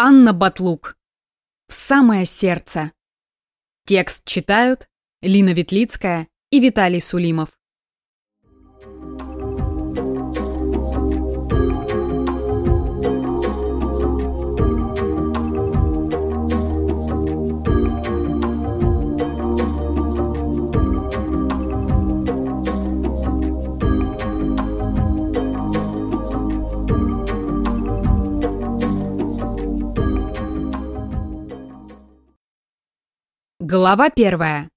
Анна Батлук. В самое сердце. Текст читают Лина Ветлицкая и Виталий Сулимов. Глава первая.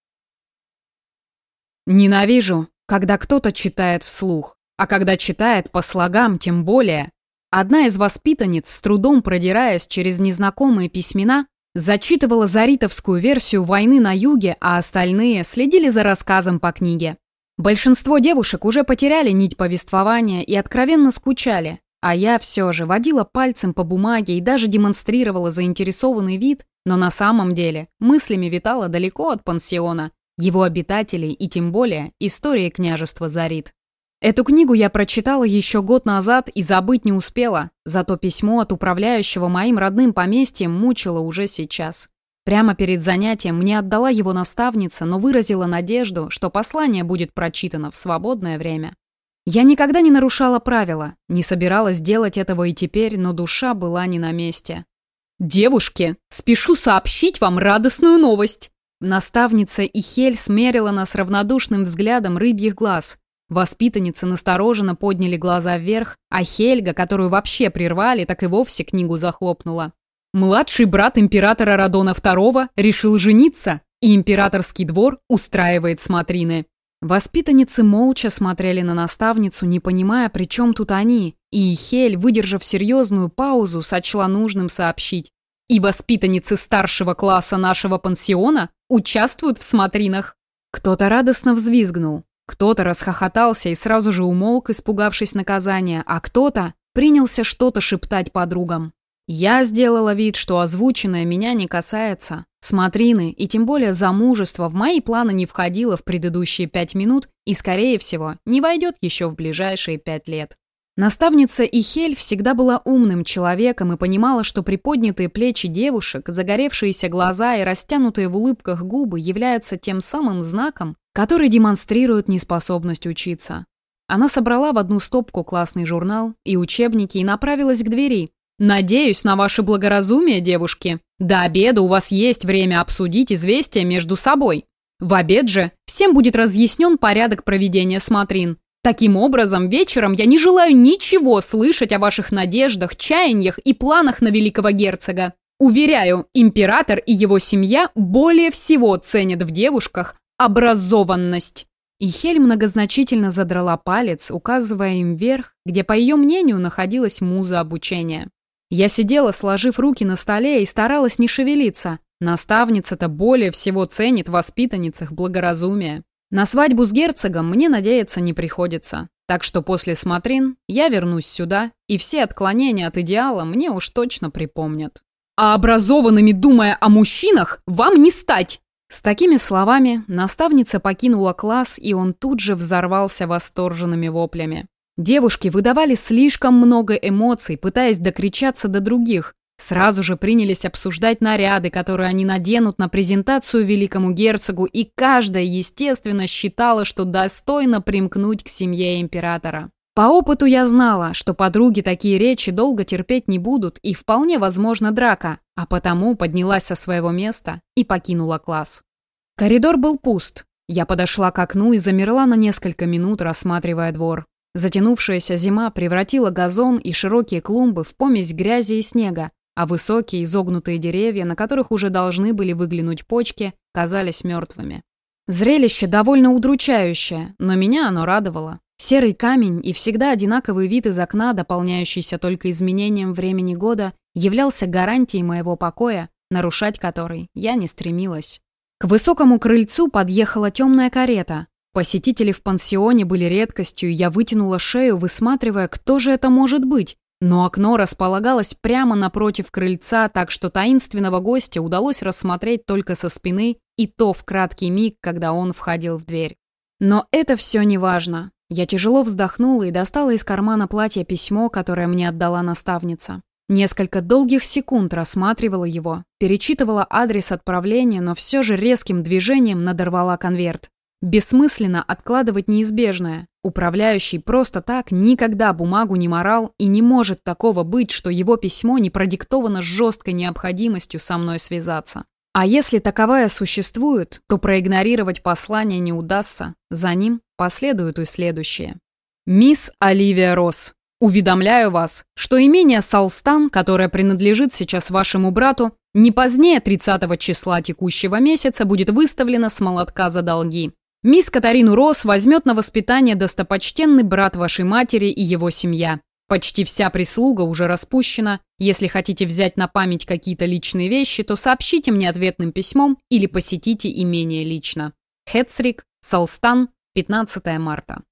Ненавижу, когда кто-то читает вслух, а когда читает по слогам тем более. Одна из воспитанниц, с трудом продираясь через незнакомые письмена, зачитывала заритовскую версию «Войны на юге», а остальные следили за рассказом по книге. Большинство девушек уже потеряли нить повествования и откровенно скучали, а я все же водила пальцем по бумаге и даже демонстрировала заинтересованный вид, но на самом деле мыслями витала далеко от пансиона, его обитателей и тем более истории княжества Зарит. Эту книгу я прочитала еще год назад и забыть не успела, зато письмо от управляющего моим родным поместьем мучило уже сейчас. Прямо перед занятием мне отдала его наставница, но выразила надежду, что послание будет прочитано в свободное время. Я никогда не нарушала правила, не собиралась делать этого и теперь, но душа была не на месте. «Девушки, спешу сообщить вам радостную новость!» Наставница Ихель смерила нас равнодушным взглядом рыбьих глаз. Воспитанницы настороженно подняли глаза вверх, а Хельга, которую вообще прервали, так и вовсе книгу захлопнула. Младший брат императора Радона II решил жениться, и императорский двор устраивает смотрины. Воспитанницы молча смотрели на наставницу, не понимая, при чем тут они, и Хель, выдержав серьезную паузу, сочла нужным сообщить. И воспитанницы старшего класса нашего пансиона участвуют в смотринах. Кто-то радостно взвизгнул, кто-то расхохотался и сразу же умолк, испугавшись наказания, а кто-то принялся что-то шептать подругам. Я сделала вид, что озвученное меня не касается. Смотрины и тем более замужество в мои планы не входило в предыдущие пять минут и, скорее всего, не войдет еще в ближайшие пять лет. Наставница Ихель всегда была умным человеком и понимала, что приподнятые плечи девушек, загоревшиеся глаза и растянутые в улыбках губы являются тем самым знаком, который демонстрирует неспособность учиться. Она собрала в одну стопку классный журнал и учебники и направилась к двери, «Надеюсь на ваше благоразумие, девушки. До обеда у вас есть время обсудить известия между собой. В обед же всем будет разъяснен порядок проведения смотрин. Таким образом, вечером я не желаю ничего слышать о ваших надеждах, чаяниях и планах на великого герцога. Уверяю, император и его семья более всего ценят в девушках образованность». И Хель многозначительно задрала палец, указывая им вверх, где, по ее мнению, находилась муза обучения. Я сидела, сложив руки на столе и старалась не шевелиться. Наставница-то более всего ценит воспитанницах благоразумие. На свадьбу с герцогом мне надеяться не приходится. Так что после смотрин я вернусь сюда, и все отклонения от идеала мне уж точно припомнят. А образованными, думая о мужчинах, вам не стать! С такими словами наставница покинула класс, и он тут же взорвался восторженными воплями. Девушки выдавали слишком много эмоций, пытаясь докричаться до других. Сразу же принялись обсуждать наряды, которые они наденут на презентацию великому герцогу, и каждая, естественно, считала, что достойно примкнуть к семье императора. По опыту я знала, что подруги такие речи долго терпеть не будут и вполне возможно драка, а потому поднялась со своего места и покинула класс. Коридор был пуст. Я подошла к окну и замерла на несколько минут, рассматривая двор. Затянувшаяся зима превратила газон и широкие клумбы в помесь грязи и снега, а высокие изогнутые деревья, на которых уже должны были выглянуть почки, казались мертвыми. Зрелище довольно удручающее, но меня оно радовало. Серый камень и всегда одинаковый вид из окна, дополняющийся только изменением времени года, являлся гарантией моего покоя, нарушать который я не стремилась. К высокому крыльцу подъехала темная карета, Посетители в пансионе были редкостью, я вытянула шею, высматривая, кто же это может быть. Но окно располагалось прямо напротив крыльца, так что таинственного гостя удалось рассмотреть только со спины, и то в краткий миг, когда он входил в дверь. Но это все не важно. Я тяжело вздохнула и достала из кармана платья письмо, которое мне отдала наставница. Несколько долгих секунд рассматривала его, перечитывала адрес отправления, но все же резким движением надорвала конверт. Бессмысленно откладывать неизбежное. Управляющий просто так никогда бумагу не морал и не может такого быть, что его письмо не продиктовано жесткой необходимостью со мной связаться. А если таковая существует, то проигнорировать послание не удастся. За ним последует и следующее. «Мисс Оливия Росс, уведомляю вас, что имение Салстан, которое принадлежит сейчас вашему брату, не позднее 30 числа текущего месяца будет выставлено с молотка за долги. Мисс Катарину Росс возьмет на воспитание достопочтенный брат вашей матери и его семья. Почти вся прислуга уже распущена. Если хотите взять на память какие-то личные вещи, то сообщите мне ответным письмом или посетите имение лично. Хетсрик, Салстан, 15 марта.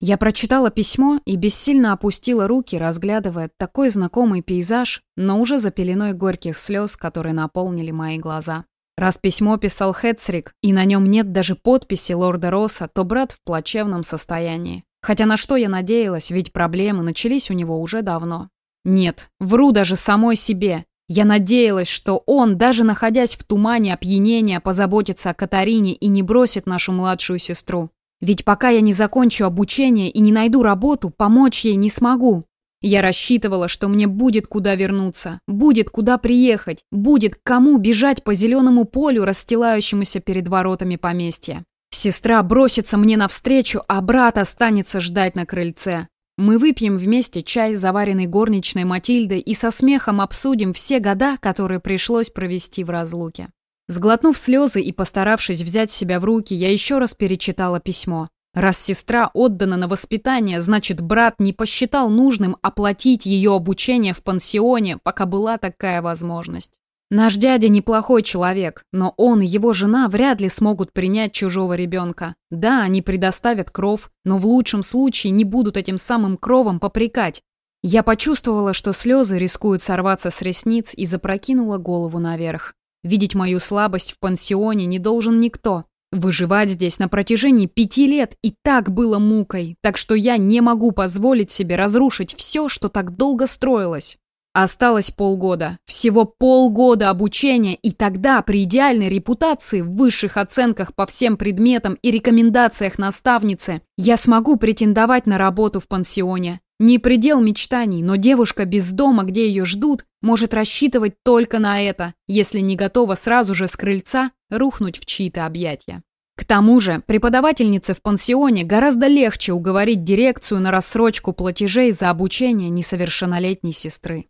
Я прочитала письмо и бессильно опустила руки, разглядывая такой знакомый пейзаж, но уже за пеленой горьких слез, которые наполнили мои глаза. Раз письмо писал Хетсрик, и на нем нет даже подписи лорда Росса, то брат в плачевном состоянии. Хотя на что я надеялась, ведь проблемы начались у него уже давно. Нет, вру даже самой себе. Я надеялась, что он, даже находясь в тумане опьянения, позаботится о Катарине и не бросит нашу младшую сестру. Ведь пока я не закончу обучение и не найду работу, помочь ей не смогу. Я рассчитывала, что мне будет куда вернуться, будет куда приехать, будет кому бежать по зеленому полю, расстилающемуся перед воротами поместья. Сестра бросится мне навстречу, а брат останется ждать на крыльце. Мы выпьем вместе чай, заваренный горничной Матильдой, и со смехом обсудим все года, которые пришлось провести в разлуке. Сглотнув слезы и постаравшись взять себя в руки, я еще раз перечитала письмо. Раз сестра отдана на воспитание, значит, брат не посчитал нужным оплатить ее обучение в пансионе, пока была такая возможность. Наш дядя неплохой человек, но он и его жена вряд ли смогут принять чужого ребенка. Да, они предоставят кров, но в лучшем случае не будут этим самым кровом попрекать. Я почувствовала, что слезы рискуют сорваться с ресниц и запрокинула голову наверх. Видеть мою слабость в пансионе не должен никто. Выживать здесь на протяжении пяти лет и так было мукой, так что я не могу позволить себе разрушить все, что так долго строилось. Осталось полгода, всего полгода обучения, и тогда при идеальной репутации, высших оценках по всем предметам и рекомендациях наставницы я смогу претендовать на работу в пансионе. Не предел мечтаний, но девушка без дома, где ее ждут, может рассчитывать только на это, если не готова сразу же с крыльца рухнуть в чьи-то объятия. К тому же, преподавательнице в пансионе гораздо легче уговорить дирекцию на рассрочку платежей за обучение несовершеннолетней сестры.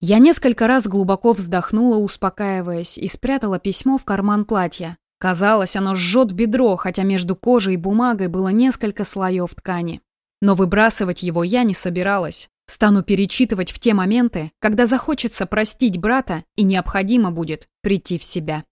Я несколько раз глубоко вздохнула, успокаиваясь, и спрятала письмо в карман платья. Казалось, оно жжет бедро, хотя между кожей и бумагой было несколько слоев ткани. Но выбрасывать его я не собиралась. Стану перечитывать в те моменты, когда захочется простить брата и необходимо будет прийти в себя.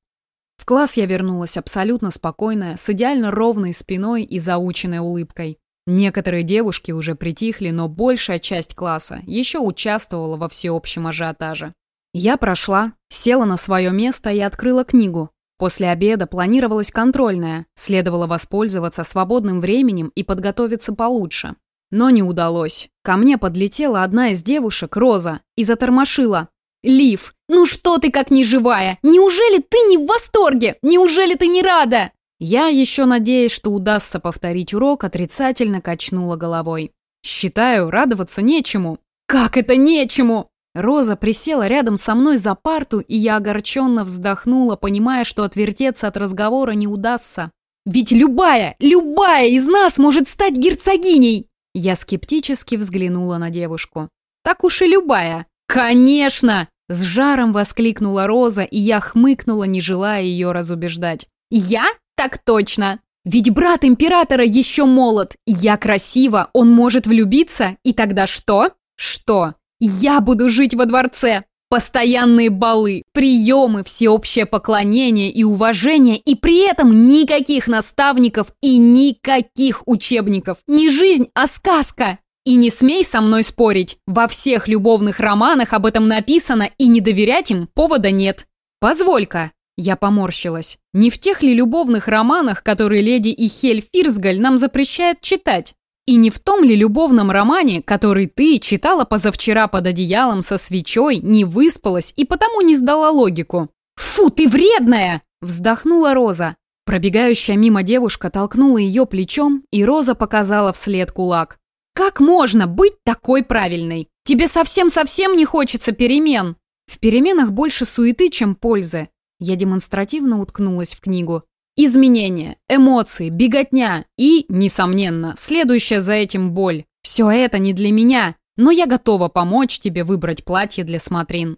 В класс я вернулась абсолютно спокойная, с идеально ровной спиной и заученной улыбкой. Некоторые девушки уже притихли, но большая часть класса еще участвовала во всеобщем ажиотаже. Я прошла, села на свое место и открыла книгу. После обеда планировалась контрольная, следовало воспользоваться свободным временем и подготовиться получше. Но не удалось. Ко мне подлетела одна из девушек, Роза, и затормошила. «Лив, ну что ты как неживая? Неужели ты не в восторге? Неужели ты не рада?» Я, еще надеясь, что удастся повторить урок, отрицательно качнула головой. «Считаю, радоваться нечему». «Как это нечему?» Роза присела рядом со мной за парту, и я огорченно вздохнула, понимая, что отвертеться от разговора не удастся. «Ведь любая, любая из нас может стать герцогиней!» Я скептически взглянула на девушку. «Так уж и любая!» «Конечно!» С жаром воскликнула Роза, и я хмыкнула, не желая ее разубеждать. «Я? Так точно! Ведь брат императора еще молод. Я красива, он может влюбиться, и тогда что? Что? Я буду жить во дворце! Постоянные балы, приемы, всеобщее поклонение и уважение, и при этом никаких наставников и никаких учебников. Не жизнь, а сказка. И не смей со мной спорить. Во всех любовных романах об этом написано, и не доверять им повода нет. Позволь-ка. Я поморщилась. Не в тех ли любовных романах, которые леди Ихель Фирсгаль нам запрещает читать? И не в том ли любовном романе, который ты читала позавчера под одеялом со свечой, не выспалась и потому не сдала логику? «Фу, ты вредная!» – вздохнула Роза. Пробегающая мимо девушка толкнула ее плечом, и Роза показала вслед кулак. «Как можно быть такой правильной? Тебе совсем-совсем не хочется перемен!» В переменах больше суеты, чем пользы. Я демонстративно уткнулась в книгу. Изменения, эмоции, беготня и, несомненно, следующая за этим боль. Все это не для меня, но я готова помочь тебе выбрать платье для смотрин.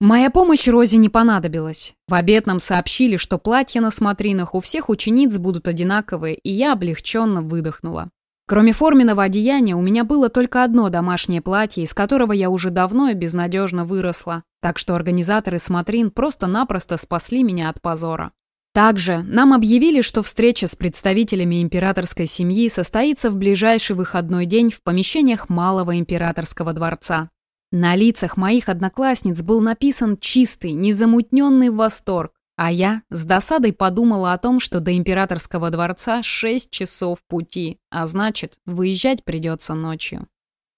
Моя помощь Розе не понадобилась. В обед нам сообщили, что платья на смотринах у всех учениц будут одинаковые, и я облегченно выдохнула. Кроме форменного одеяния, у меня было только одно домашнее платье, из которого я уже давно и безнадежно выросла, так что организаторы смотрин просто-напросто спасли меня от позора. Также нам объявили, что встреча с представителями императорской семьи состоится в ближайший выходной день в помещениях Малого императорского дворца. На лицах моих одноклассниц был написан чистый, незамутненный восторг, а я с досадой подумала о том, что до императорского дворца 6 часов пути, а значит, выезжать придется ночью.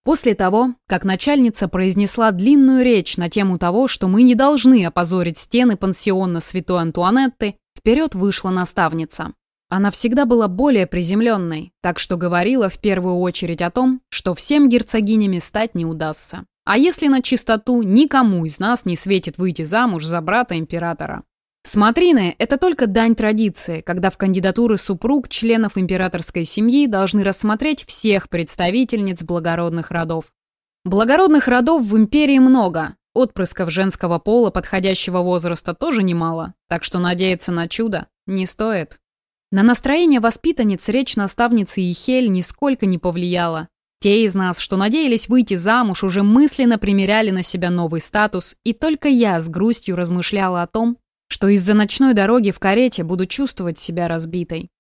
После того, как начальница произнесла длинную речь на тему того, что мы не должны опозорить стены пансиона Святой Антуанетты, вперед вышла наставница. Она всегда была более приземленной, так что говорила в первую очередь о том, что всем герцогинями стать не удастся. А если на чистоту, никому из нас не светит выйти замуж за брата императора. Смотрины – это только дань традиции, когда в кандидатуры супруг членов императорской семьи должны рассмотреть всех представительниц благородных родов. Благородных родов в империи много, отпрысков женского пола подходящего возраста тоже немало, так что надеяться на чудо не стоит. На настроение воспитанниц речь наставницы Ихель нисколько не повлияла. Те из нас, что надеялись выйти замуж, уже мысленно примеряли на себя новый статус, и только я с грустью размышляла о том, что из-за ночной дороги в карете буду чувствовать себя разбитой.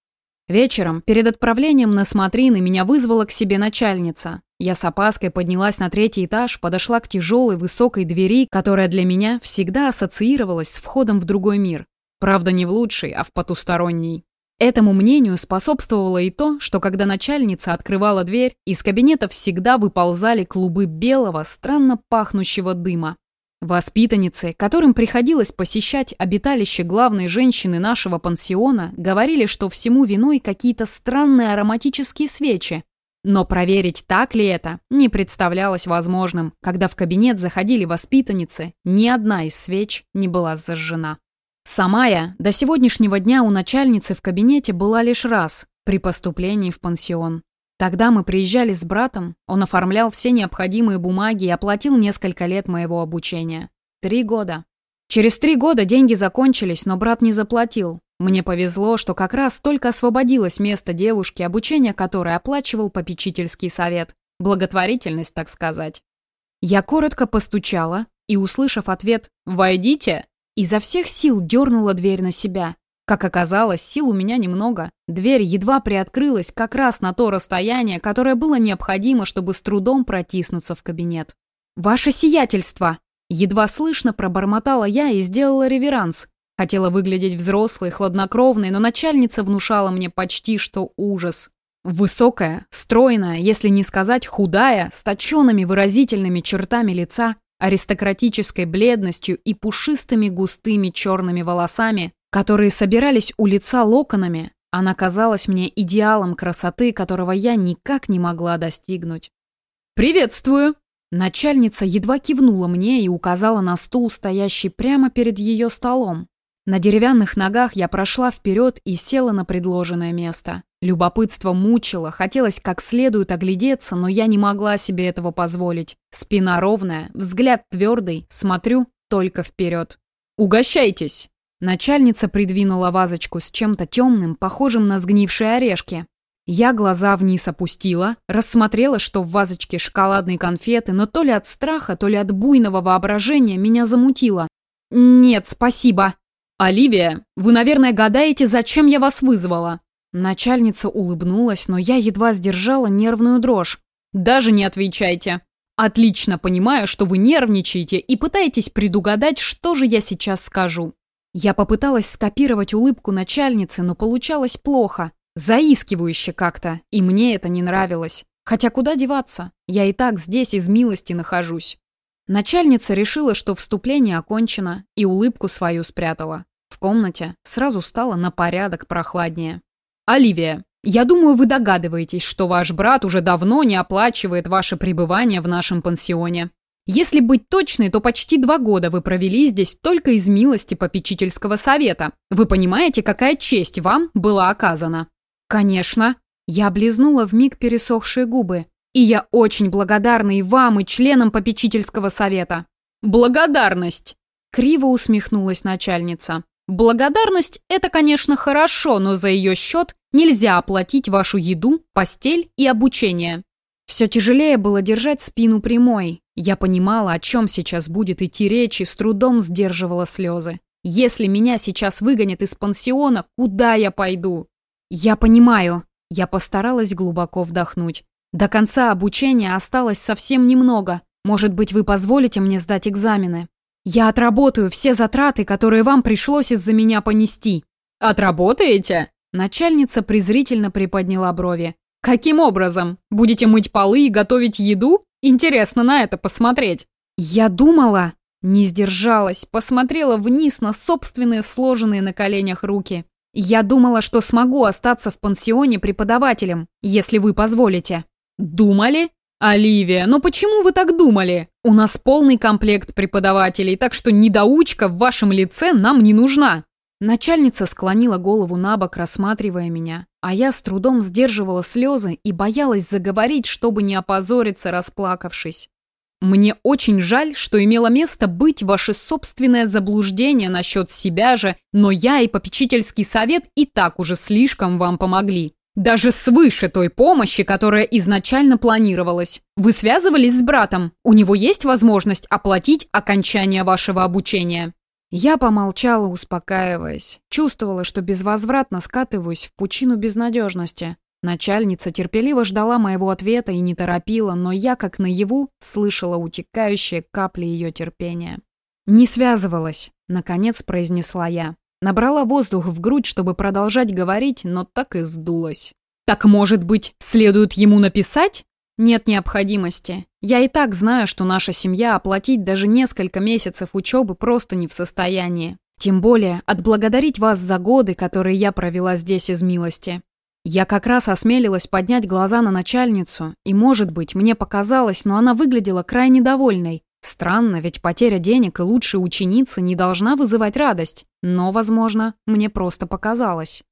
Вечером, перед отправлением на смотрины, меня вызвала к себе начальница. Я с опаской поднялась на третий этаж, подошла к тяжелой высокой двери, которая для меня всегда ассоциировалась с входом в другой мир. Правда, не в лучший, а в потусторонний. Этому мнению способствовало и то, что когда начальница открывала дверь, из кабинета всегда выползали клубы белого, странно пахнущего дыма. Воспитанницы, которым приходилось посещать обиталище главной женщины нашего пансиона, говорили, что всему виной какие-то странные ароматические свечи. Но проверить, так ли это, не представлялось возможным, когда в кабинет заходили воспитанницы, ни одна из свеч не была зажжена. Сама я до сегодняшнего дня у начальницы в кабинете была лишь раз при поступлении в пансион. Тогда мы приезжали с братом, он оформлял все необходимые бумаги и оплатил несколько лет моего обучения. Три года. Через три года деньги закончились, но брат не заплатил. Мне повезло, что как раз только освободилось место девушки, обучение которой оплачивал попечительский совет. Благотворительность, так сказать. Я коротко постучала и, услышав ответ «Войдите», Изо всех сил дернула дверь на себя. Как оказалось, сил у меня немного. Дверь едва приоткрылась как раз на то расстояние, которое было необходимо, чтобы с трудом протиснуться в кабинет. «Ваше сиятельство!» Едва слышно пробормотала я и сделала реверанс. Хотела выглядеть взрослой, хладнокровной, но начальница внушала мне почти что ужас. Высокая, стройная, если не сказать худая, с точенными выразительными чертами лица, аристократической бледностью и пушистыми густыми черными волосами, которые собирались у лица локонами, она казалась мне идеалом красоты, которого я никак не могла достигнуть. «Приветствую!» Начальница едва кивнула мне и указала на стул, стоящий прямо перед ее столом. На деревянных ногах я прошла вперед и села на предложенное место. Любопытство мучило, хотелось как следует оглядеться, но я не могла себе этого позволить. Спина ровная, взгляд твердый, смотрю только вперед. «Угощайтесь!» Начальница придвинула вазочку с чем-то темным, похожим на сгнившие орешки. Я глаза вниз опустила, рассмотрела, что в вазочке шоколадные конфеты, но то ли от страха, то ли от буйного воображения меня замутило. «Нет, спасибо!» «Оливия, вы, наверное, гадаете, зачем я вас вызвала?» Начальница улыбнулась, но я едва сдержала нервную дрожь. «Даже не отвечайте. Отлично понимаю, что вы нервничаете и пытаетесь предугадать, что же я сейчас скажу». Я попыталась скопировать улыбку начальницы, но получалось плохо. Заискивающе как-то, и мне это не нравилось. Хотя куда деваться? Я и так здесь из милости нахожусь. Начальница решила, что вступление окончено, и улыбку свою спрятала. В комнате сразу стало на порядок прохладнее. «Оливия, я думаю, вы догадываетесь, что ваш брат уже давно не оплачивает ваше пребывание в нашем пансионе. Если быть точной, то почти два года вы провели здесь только из милости попечительского совета. Вы понимаете, какая честь вам была оказана?» «Конечно». Я облизнула вмиг пересохшие губы. И я очень благодарна и вам, и членам попечительского совета. Благодарность! Криво усмехнулась начальница. Благодарность – это, конечно, хорошо, но за ее счет нельзя оплатить вашу еду, постель и обучение. Все тяжелее было держать спину прямой. Я понимала, о чем сейчас будет идти речь, и с трудом сдерживала слезы. Если меня сейчас выгонят из пансиона, куда я пойду? Я понимаю. Я постаралась глубоко вдохнуть. До конца обучения осталось совсем немного. Может быть, вы позволите мне сдать экзамены? Я отработаю все затраты, которые вам пришлось из-за меня понести». «Отработаете?» Начальница презрительно приподняла брови. «Каким образом? Будете мыть полы и готовить еду? Интересно на это посмотреть». «Я думала...» Не сдержалась, посмотрела вниз на собственные сложенные на коленях руки. «Я думала, что смогу остаться в пансионе преподавателем, если вы позволите». «Думали? Оливия, но почему вы так думали? У нас полный комплект преподавателей, так что недоучка в вашем лице нам не нужна». Начальница склонила голову на бок, рассматривая меня, а я с трудом сдерживала слезы и боялась заговорить, чтобы не опозориться, расплакавшись. «Мне очень жаль, что имело место быть ваше собственное заблуждение насчет себя же, но я и попечительский совет и так уже слишком вам помогли. Даже свыше той помощи, которая изначально планировалась. Вы связывались с братом? У него есть возможность оплатить окончание вашего обучения?» Я помолчала, успокаиваясь. Чувствовала, что безвозвратно скатываюсь в пучину безнадежности. Начальница терпеливо ждала моего ответа и не торопила, но я, как наяву, слышала утекающие капли ее терпения. «Не связывалась», — наконец произнесла я. Набрала воздух в грудь, чтобы продолжать говорить, но так и сдулась. «Так, может быть, следует ему написать?» «Нет необходимости. Я и так знаю, что наша семья оплатить даже несколько месяцев учебы просто не в состоянии. Тем более отблагодарить вас за годы, которые я провела здесь из милости. Я как раз осмелилась поднять глаза на начальницу, и, может быть, мне показалось, но она выглядела крайне довольной, Странно, ведь потеря денег и лучшей ученицы не должна вызывать радость. Но, возможно, мне просто показалось.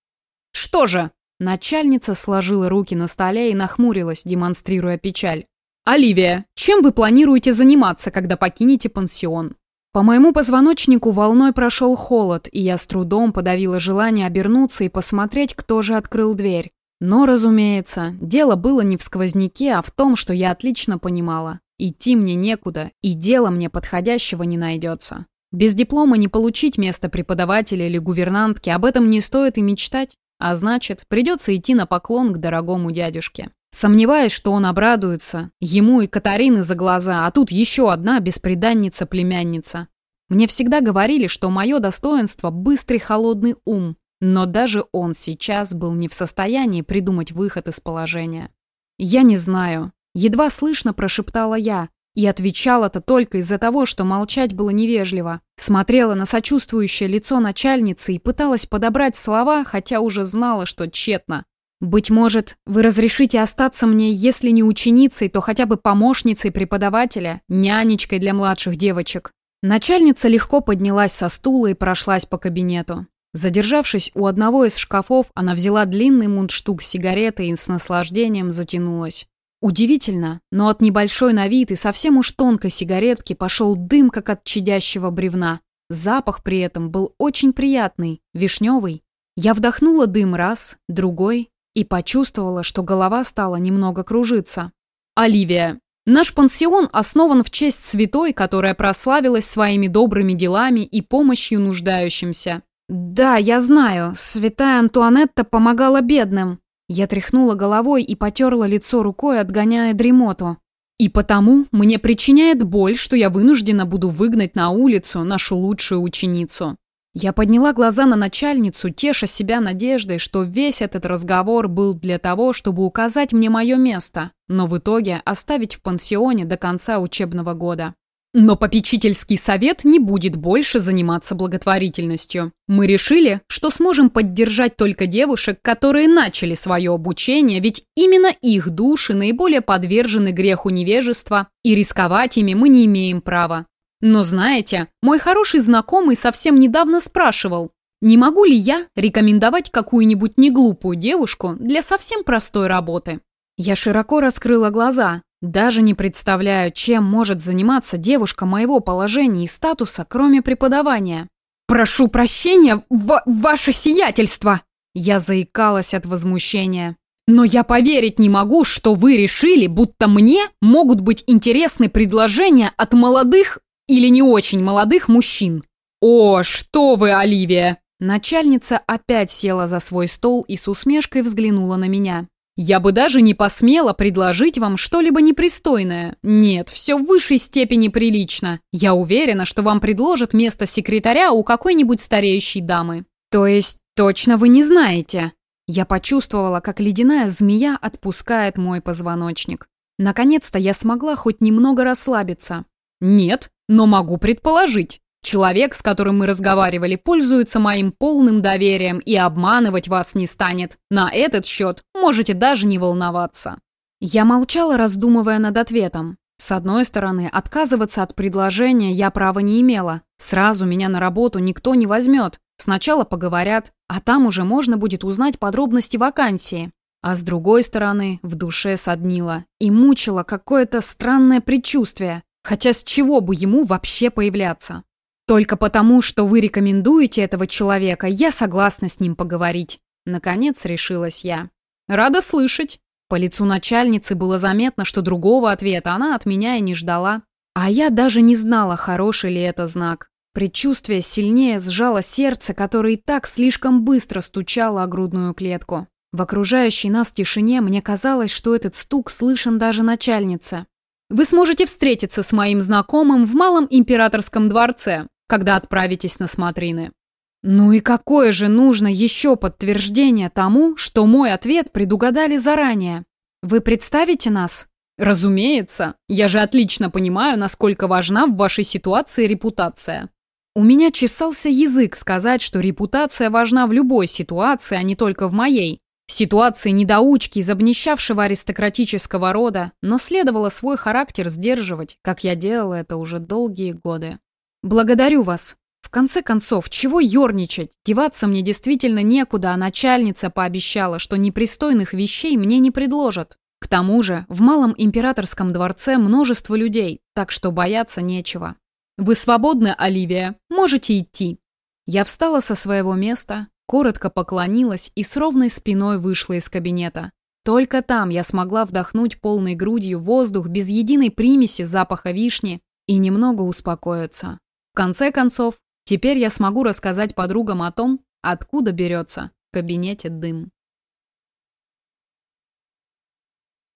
«Что же?» Начальница сложила руки на столе и нахмурилась, демонстрируя печаль. «Оливия, чем вы планируете заниматься, когда покинете пансион?» По моему позвоночнику волной прошел холод, и я с трудом подавила желание обернуться и посмотреть, кто же открыл дверь. Но, разумеется, дело было не в сквозняке, а в том, что я отлично понимала. Идти мне некуда, и дела мне подходящего не найдется. Без диплома не получить место преподавателя или гувернантки, об этом не стоит и мечтать. А значит, придется идти на поклон к дорогому дядюшке. Сомневаюсь, что он обрадуется. Ему и Катарины за глаза, а тут еще одна бесприданница-племянница. Мне всегда говорили, что мое достоинство – быстрый холодный ум, но даже он сейчас был не в состоянии придумать выход из положения. Я не знаю, Едва слышно прошептала я, и отвечала-то только из-за того, что молчать было невежливо. Смотрела на сочувствующее лицо начальницы и пыталась подобрать слова, хотя уже знала, что тщетно. «Быть может, вы разрешите остаться мне, если не ученицей, то хотя бы помощницей преподавателя, нянечкой для младших девочек». Начальница легко поднялась со стула и прошлась по кабинету. Задержавшись у одного из шкафов, она взяла длинный мундштук сигареты и с наслаждением затянулась. Удивительно, но от небольшой на вид и совсем уж тонкой сигаретки пошел дым, как от чадящего бревна. Запах при этом был очень приятный, вишневый. Я вдохнула дым раз, другой и почувствовала, что голова стала немного кружиться. «Оливия, наш пансион основан в честь святой, которая прославилась своими добрыми делами и помощью нуждающимся». «Да, я знаю, святая Антуанетта помогала бедным», я тряхнула головой и потерла лицо рукой, отгоняя дремоту. И потому мне причиняет боль, что я вынуждена буду выгнать на улицу нашу лучшую ученицу. Я подняла глаза на начальницу, теша себя надеждой, что весь этот разговор был для того, чтобы указать мне мое место, но в итоге оставить в пансионе до конца учебного года. Но попечительский совет не будет больше заниматься благотворительностью. Мы решили, что сможем поддержать только девушек, которые начали свое обучение, ведь именно их души наиболее подвержены греху невежества, и рисковать ими мы не имеем права. Но знаете, мой хороший знакомый совсем недавно спрашивал, не могу ли я рекомендовать какую-нибудь неглупую девушку для совсем простой работы. Я широко раскрыла глаза, даже не представляю, чем может заниматься девушка моего положения и статуса, кроме преподавания. «Прошу прощения, ва ваше сиятельство!» Я заикалась от возмущения. «Но я поверить не могу, что вы решили, будто мне могут быть интересны предложения от молодых или не очень молодых мужчин». «О, что вы, Оливия!» Начальница опять села за свой стол и с усмешкой взглянула на меня. Я бы даже не посмела предложить вам что-либо непристойное. Нет, все в высшей степени прилично. Я уверена, что вам предложат место секретаря у какой-нибудь стареющей дамы. То есть, точно вы не знаете? Я почувствовала, как ледяная змея отпускает мой позвоночник. Наконец-то я смогла хоть немного расслабиться. Нет, но могу предположить. Человек, с которым мы разговаривали, пользуется моим полным доверием и обманывать вас не станет. На этот счет можете даже не волноваться». Я молчала, раздумывая над ответом. С одной стороны, отказываться от предложения я права не имела. Сразу меня на работу никто не возьмет. Сначала поговорят, а там уже можно будет узнать подробности вакансии. А с другой стороны, в душе соднило и мучило какое-то странное предчувствие. Хотя с чего бы ему вообще появляться? Только потому, что вы рекомендуете этого человека, я согласна с ним поговорить. Наконец решилась я. Рада слышать. По лицу начальницы было заметно, что другого ответа она от меня и не ждала. А я даже не знала, хороший ли это знак. Предчувствие сильнее сжало сердце, которое и так слишком быстро стучало о грудную клетку. В окружающей нас тишине мне казалось, что этот стук слышен даже начальнице. «Вы сможете встретиться с моим знакомым в Малом Императорском дворце когда отправитесь на смотрины. Ну и какое же нужно еще подтверждение тому, что мой ответ предугадали заранее? Вы представите нас? Разумеется, я же отлично понимаю, насколько важна в вашей ситуации репутация. У меня чесался язык сказать, что репутация важна в любой ситуации, а не только в моей. Ситуации недоучки из обнищавшего аристократического рода, но следовало свой характер сдерживать, как я делала это уже долгие годы. «Благодарю вас. В конце концов, чего ерничать? Деваться мне действительно некуда, а начальница пообещала, что непристойных вещей мне не предложат. К тому же, в Малом Императорском дворце множество людей, так что бояться нечего. Вы свободны, Оливия, можете идти». Я встала со своего места, коротко поклонилась и с ровной спиной вышла из кабинета. Только там я смогла вдохнуть полной грудью воздух без единой примеси запаха вишни и немного успокоиться. В конце концов, теперь я смогу рассказать подругам о том, откуда берется в кабинете дым.